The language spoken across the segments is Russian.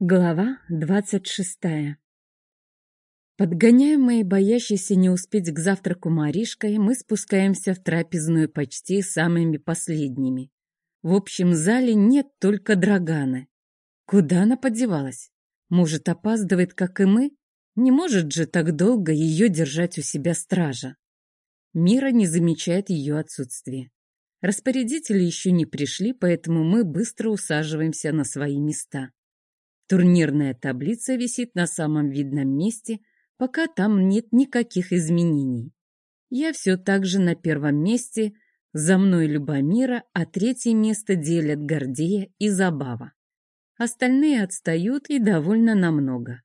Глава двадцать шестая Подгоняемые, боящиеся не успеть к завтраку Маришкой, мы спускаемся в трапезную почти самыми последними. В общем зале нет только Драганы. Куда она подевалась? Может, опаздывает, как и мы? Не может же так долго ее держать у себя стража. Мира не замечает ее отсутствие. Распорядители еще не пришли, поэтому мы быстро усаживаемся на свои места. Турнирная таблица висит на самом видном месте, пока там нет никаких изменений. Я все так же на первом месте, за мной Любомира, а третье место делят Гордея и Забава. Остальные отстают и довольно намного.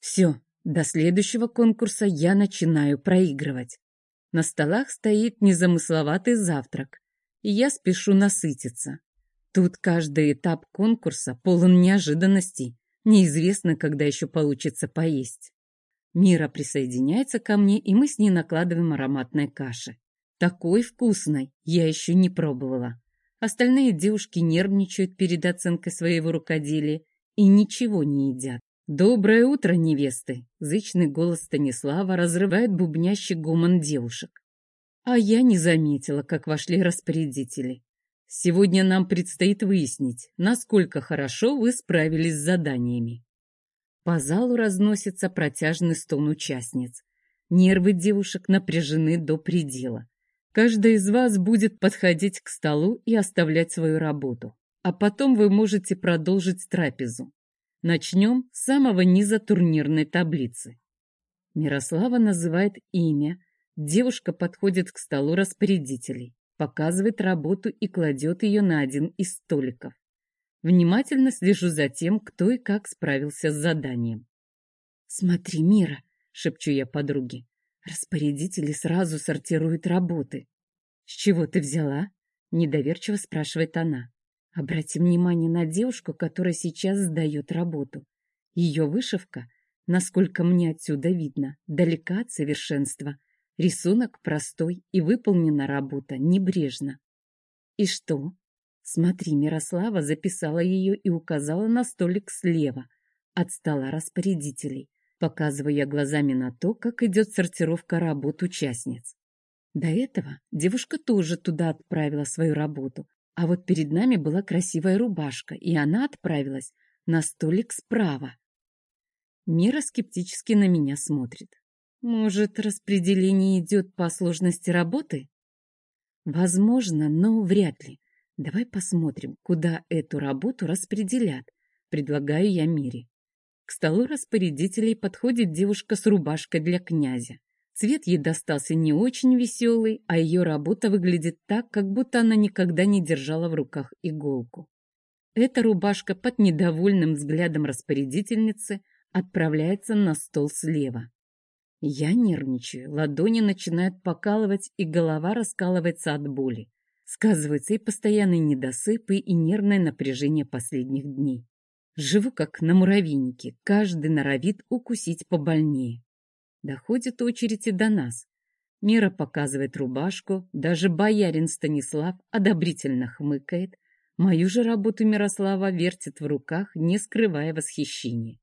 Все, до следующего конкурса я начинаю проигрывать. На столах стоит незамысловатый завтрак, и я спешу насытиться. Тут каждый этап конкурса полон неожиданностей. Неизвестно, когда еще получится поесть. Мира присоединяется ко мне, и мы с ней накладываем ароматной каши. Такой вкусной я еще не пробовала. Остальные девушки нервничают перед оценкой своего рукоделия и ничего не едят. «Доброе утро, невесты!» Зычный голос Станислава разрывает бубнящий гомон девушек. А я не заметила, как вошли распорядители. Сегодня нам предстоит выяснить, насколько хорошо вы справились с заданиями. По залу разносится протяжный стон участниц. Нервы девушек напряжены до предела. Каждая из вас будет подходить к столу и оставлять свою работу. А потом вы можете продолжить трапезу. Начнем с самого низа турнирной таблицы. Мирослава называет имя. Девушка подходит к столу распорядителей показывает работу и кладет ее на один из столиков. Внимательно слежу за тем, кто и как справился с заданием. «Смотри, Мира!» — шепчу я подруге. «Распорядители сразу сортируют работы». «С чего ты взяла?» — недоверчиво спрашивает она. «Обрати внимание на девушку, которая сейчас сдает работу. Ее вышивка, насколько мне отсюда видно, далека от совершенства, Рисунок простой и выполнена работа небрежно. И что? Смотри, Мирослава записала ее и указала на столик слева, от стола распорядителей, показывая глазами на то, как идет сортировка работ участниц. До этого девушка тоже туда отправила свою работу, а вот перед нами была красивая рубашка, и она отправилась на столик справа. Мира скептически на меня смотрит. Может, распределение идет по сложности работы? Возможно, но вряд ли. Давай посмотрим, куда эту работу распределят, предлагаю я Мире. К столу распорядителей подходит девушка с рубашкой для князя. Цвет ей достался не очень веселый, а ее работа выглядит так, как будто она никогда не держала в руках иголку. Эта рубашка под недовольным взглядом распорядительницы отправляется на стол слева. Я нервничаю, ладони начинают покалывать, и голова раскалывается от боли. Сказываются и постоянные недосыпы, и нервное напряжение последних дней. Живу как на муравейнике, каждый норовит укусить побольнее. Доходит очередь и до нас. Мира показывает рубашку, даже боярин Станислав одобрительно хмыкает. Мою же работу Мирослава вертит в руках, не скрывая восхищения.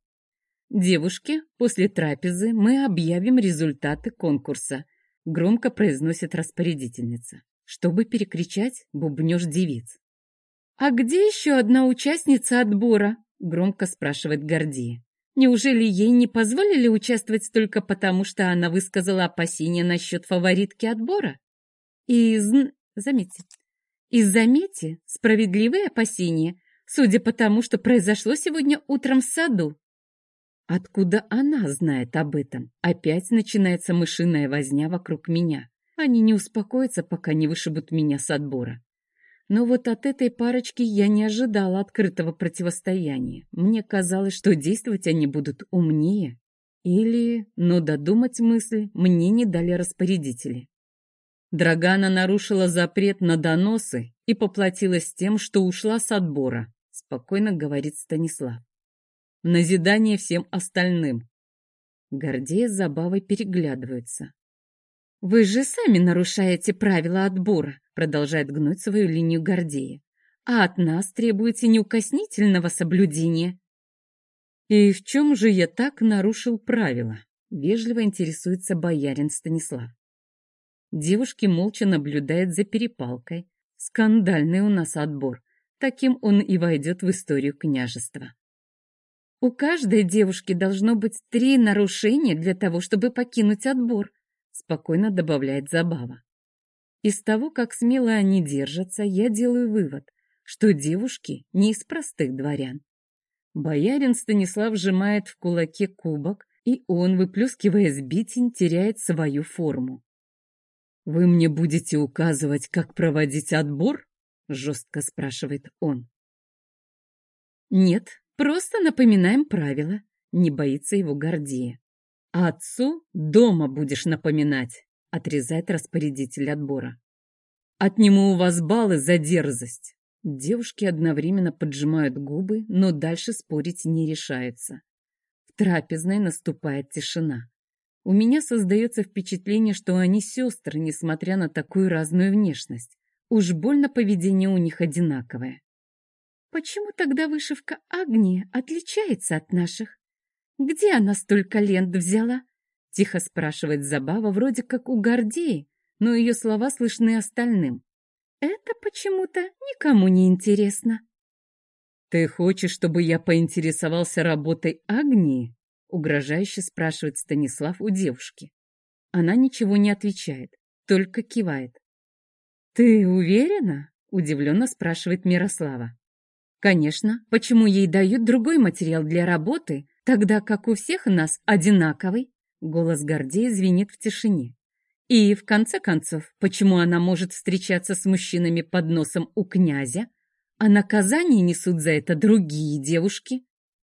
«Девушки, после трапезы мы объявим результаты конкурса», — громко произносит распорядительница, чтобы перекричать бубнёж девиц. «А где еще одна участница отбора?» — громко спрашивает Гордия. «Неужели ей не позволили участвовать только потому, что она высказала опасения насчет фаворитки отбора?» И, заметьте, и заметьте, справедливые опасения, судя по тому, что произошло сегодня утром в саду. Откуда она знает об этом? Опять начинается мышиная возня вокруг меня. Они не успокоятся, пока не вышибут меня с отбора. Но вот от этой парочки я не ожидала открытого противостояния. Мне казалось, что действовать они будут умнее. Или, но додумать мысль мне не дали распорядители. Драгана нарушила запрет на доносы и поплатилась тем, что ушла с отбора, спокойно говорит Станислав назидание всем остальным. Гордея с Забавой переглядываются. «Вы же сами нарушаете правила отбора», продолжает гнуть свою линию Гордея. «А от нас требуете неукоснительного соблюдения». «И в чем же я так нарушил правила?» — вежливо интересуется боярин Станислав. Девушки молча наблюдают за перепалкой. Скандальный у нас отбор. Таким он и войдет в историю княжества. У каждой девушки должно быть три нарушения для того, чтобы покинуть отбор, спокойно добавляет Забава. Из того, как смело они держатся, я делаю вывод, что девушки не из простых дворян. Боярин Станислав сжимает в кулаке кубок, и он, выплескивая сбитень, теряет свою форму. «Вы мне будете указывать, как проводить отбор?» — жестко спрашивает он. «Нет, просто напоминаем правила», — не боится его Гордея. «Отцу дома будешь напоминать», — отрезает распорядитель отбора. «Отниму у вас баллы за дерзость». Девушки одновременно поджимают губы, но дальше спорить не решаются. В трапезной наступает тишина. У меня создается впечатление, что они сестры, несмотря на такую разную внешность. Уж больно поведение у них одинаковое. Почему тогда вышивка Агнии отличается от наших? Где она столько лент взяла? Тихо спрашивает Забава, вроде как у Гордеи, но ее слова слышны остальным. Это почему-то никому не интересно. Ты хочешь, чтобы я поинтересовался работой Агнии? Угрожающе спрашивает Станислав у девушки. Она ничего не отвечает, только кивает. «Ты уверена?» — удивленно спрашивает Мирослава. «Конечно. Почему ей дают другой материал для работы, тогда как у всех нас одинаковый?» Голос Гордея звенит в тишине. И, в конце концов, почему она может встречаться с мужчинами под носом у князя, а наказание несут за это другие девушки?